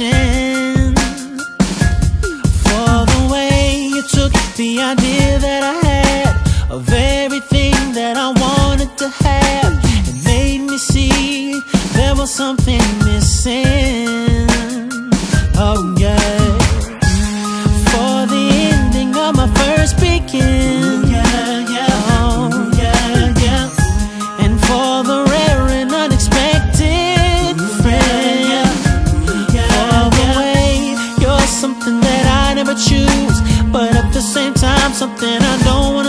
for the way you took the idea that I had of everything that I wanted to have it made me see there was something missing. Oh, yeah. For the ending of my first begin. Something I don't wanna